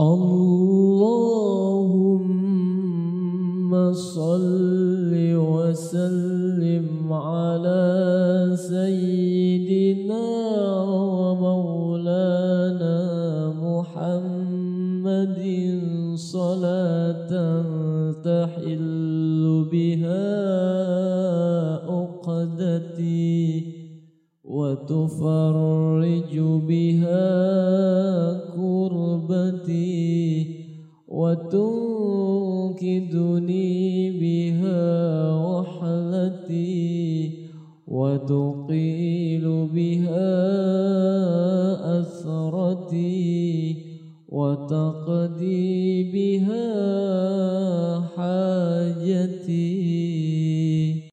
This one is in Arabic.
اللهم صل وسلم على سيدنا ومولانا محمد صلاة تحل بها عقدتي وتفرج بها وتنكدني بها وحلتي وتقيل بها أثرتي وتقضي بها حاجتي.